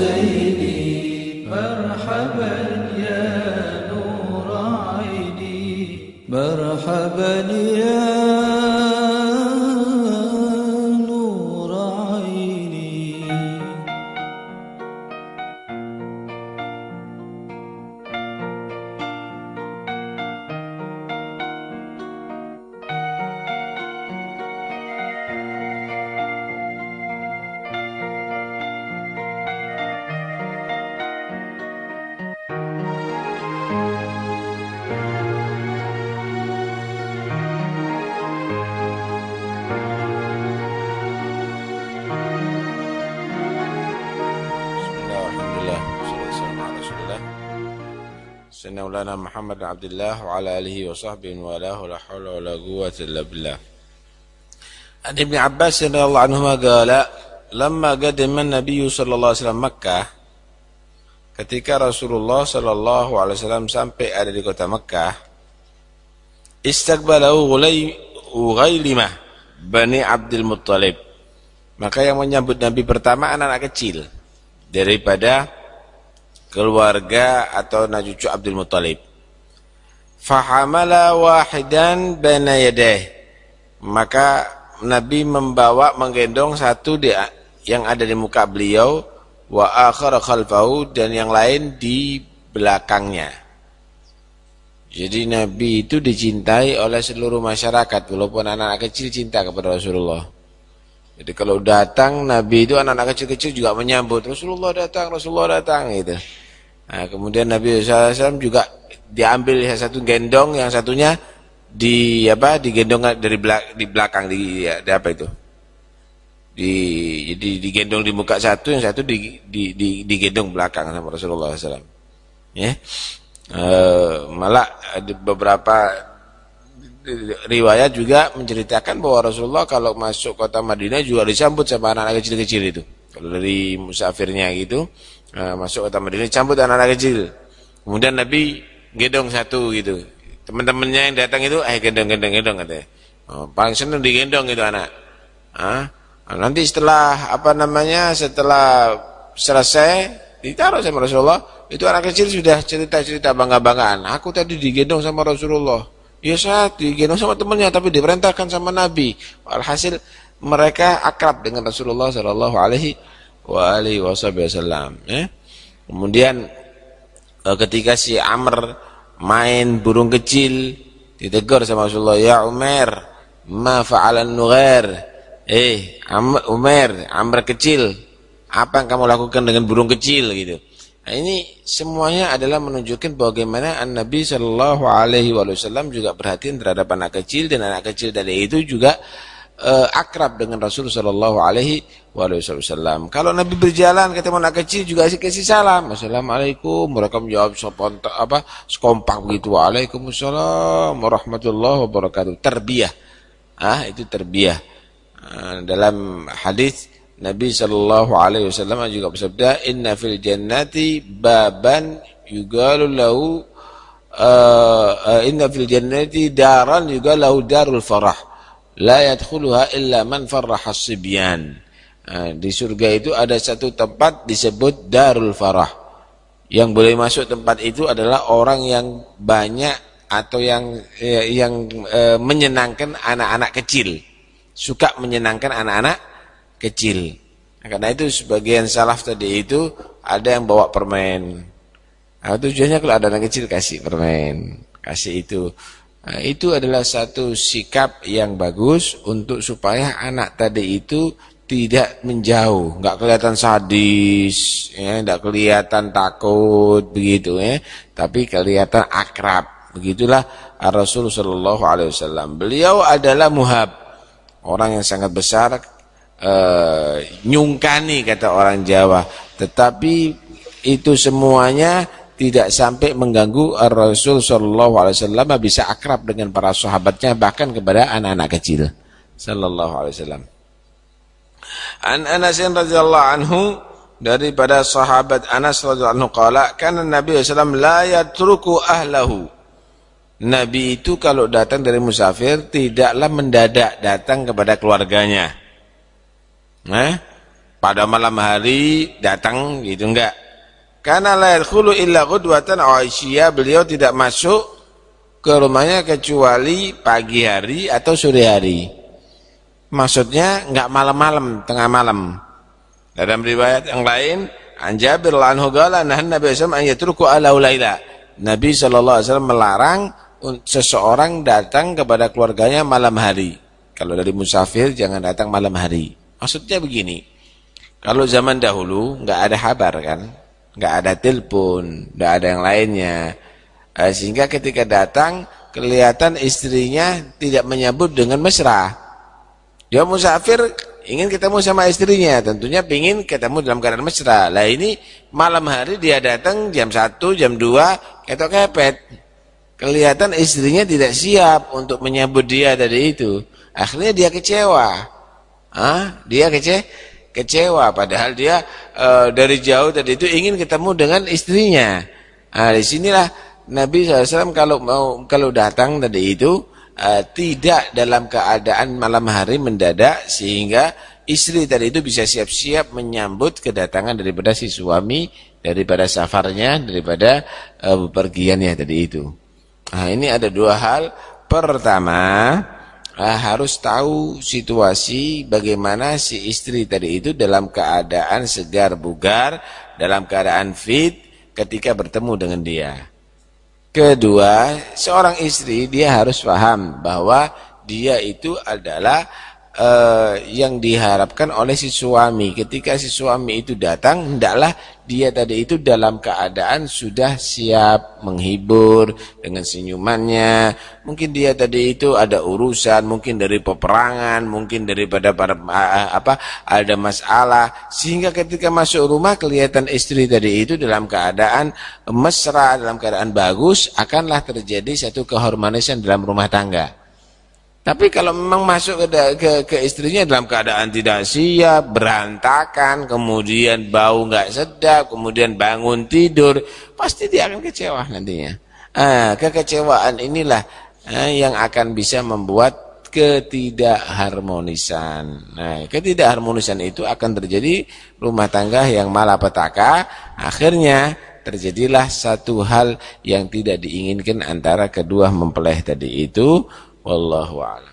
حسيني مرحبا يا نور عيني مرحبا يا Muhammad bin Abdullah wa ala alihi wa sahbihi wa lahu la hawla wa la quwwata illa billah. An Ibn Abbas radhiyallahu anhu qala lamma qadima an-nabiy sallallahu alaihi wasallam Makkah ketika Rasulullah sallallahu alaihi wasallam sampai ada di kota Makkah istaqbalahu Ghailimah Bani Abdul Muttalib. Maka yang menyambut Nabi pertama anak-anak kecil daripada keluarga atau anak cucu Abdul Muttalib. Fahamala wahidan baina yadayh. Maka Nabi membawa menggendong satu di, yang ada di muka beliau wa akhar khalfahu dan yang lain di belakangnya. Jadi Nabi itu dicintai oleh seluruh masyarakat walaupun anak-anak kecil cinta kepada Rasulullah. Jadi kalau datang Nabi itu anak-anak kecil-kecil juga menyambut Rasulullah datang, Rasulullah datang gitu. Nah, kemudian Nabi SAW juga diambil yang satu gendong, yang satunya di apa? Digendong dari belak, di belakang di, ya, di apa itu? Di jadi digendong di muka satu, yang satu di di di digendong belakang sama Rasulullah SAW. Ya. E, malah ada beberapa riwayat juga menceritakan bahwa Rasulullah kalau masuk kota Madinah juga disambut sama anak-anak kecil-kecil itu. Kalau dari musafirnya gitu, uh, masuk kota Madinah disambut anak-anak kecil. Kemudian Nabi gendong satu gitu. Teman-temannya yang datang itu, eh gendong-gendong gendong katanya. Oh, paling senang digendong itu anak. Ah, nanti setelah apa namanya? Setelah selesai ditaruh sama Rasulullah, itu anak kecil sudah cerita-cerita bangga-banggaan. Aku tadi digendong sama Rasulullah. Ya saat digendong sama temannya tapi diperintahkan sama Nabi. Alhasil mereka akrab dengan Rasulullah sallallahu alaihi wa alihi wasallam, ya. Kemudian ketika si Amr main burung kecil ditegur sama Rasulullah, "Ya Umar, ma fa'alan nughair?" Eh, Umar, Amr kecil, apa yang kamu lakukan dengan burung kecil gitu. Nah, ini semuanya adalah menunjukkan bagaimana Nabi Shallallahu Alaihi Wasallam juga perhatian terhadap anak kecil dan anak kecil dari itu juga uh, akrab dengan Rasul Shallallahu Alaihi Wasallam. Kalau Nabi berjalan ketemu anak kecil juga kasih salam, Assalamualaikum. Mereka menjawab sepontak apa sekompak begitu. Waalaikumsalam warahmatullahi wabarakatuh. Terbiah, ah itu terbiah. Uh, dalam hadis Nabi sallallahu alaihi wasallam juga bersabda, "Inna fil jannati baban yugalu lahu uh, uh, inna fil jannati daran yugalu darul farah. La yadkhuluha illa man farraha sibyan." Di surga itu ada satu tempat disebut darul farah. Yang boleh masuk tempat itu adalah orang yang banyak atau yang eh, yang eh, menyenangkan anak-anak kecil. Suka menyenangkan anak-anak kecil. Nah, karena itu sebagian salaf tadi itu ada yang bawa permen. Nah, tujuannya kalau ada anak kecil kasih permen, kasih itu. Nah, itu adalah satu sikap yang bagus untuk supaya anak tadi itu tidak menjauh, nggak kelihatan sadis, ya, nggak kelihatan takut begitu ya, tapi kelihatan akrab. Begitulah Rasulullah Shallallahu Alaihi Wasallam. Beliau adalah muhab, orang yang sangat besar Uh, nyungkani kata orang Jawa tetapi itu semuanya tidak sampai mengganggu Rasul sallallahu alaihi wasallam bisa akrab dengan para sahabatnya bahkan kepada anak-anak kecil. Sallallahu alaihi wasallam. An Anas radhiyallahu anhu daripada sahabat Anas radhiyallahu anhu qala kana Nabi sallallahu la yatruku ahlahu. Nabi itu kalau datang dari musafir tidaklah mendadak datang kepada keluarganya. Nah, pada malam hari datang gitu enggak. Karena la yadkhulu illa ghudwatan aw beliau tidak masuk ke rumahnya kecuali pagi hari atau sore hari. Maksudnya enggak malam-malam, tengah malam. Dalam riwayat yang lain, An Jabir anhu nahan Nabi sallallahu alaihi wasallam ala ulaila. Nabi sallallahu alaihi wasallam melarang seseorang datang kepada keluarganya malam hari. Kalau dari musafir jangan datang malam hari. Maksudnya begini. Kalau zaman dahulu nggak ada kabar kan? Nggak ada telepon, nggak ada yang lainnya. Eh, sehingga ketika datang kelihatan istrinya tidak menyambut dengan mesra. Dia musafir ingin ketemu sama istrinya, tentunya ingin ketemu dalam keadaan mesra. Lah ini malam hari dia datang jam 1, jam 2, ketok kepet. Kelihatan istrinya tidak siap untuk menyambut dia tadi itu. Akhirnya dia kecewa. Ah, dia kece kecewa padahal dia e, dari jauh tadi itu ingin ketemu dengan istrinya. Nah, di sinilah Nabi SAW kalau mau kalau datang tadi itu uh, tidak dalam keadaan malam hari mendadak sehingga istri tadi itu bisa siap-siap menyambut kedatangan daripada si suami daripada safarnya daripada uh, pergiannya tadi itu. Nah, ini ada dua hal. Pertama, harus tahu situasi bagaimana si istri tadi itu dalam keadaan segar bugar, dalam keadaan fit ketika bertemu dengan dia. Kedua, seorang istri dia harus paham bahwa dia itu adalah uh, yang diharapkan oleh si suami. Ketika si suami itu datang, hendaklah dia tadi itu dalam keadaan sudah siap menghibur dengan senyumannya. Mungkin dia tadi itu ada urusan, mungkin dari peperangan, mungkin daripada para apa ada masalah sehingga ketika masuk rumah kelihatan istri tadi itu dalam keadaan mesra, dalam keadaan bagus, akanlah terjadi satu keharmonisan dalam rumah tangga. Tapi kalau memang masuk ke, ke, ke istrinya dalam keadaan tidak siap, berantakan, kemudian bau nggak sedap, kemudian bangun tidur, pasti dia akan kecewa nantinya. Ah, kekecewaan inilah ah, yang akan bisa membuat ketidakharmonisan. Nah, ketidakharmonisan itu akan terjadi rumah tangga yang malapetaka, akhirnya terjadilah satu hal yang tidak diinginkan antara kedua mempelai tadi itu والله أعلم.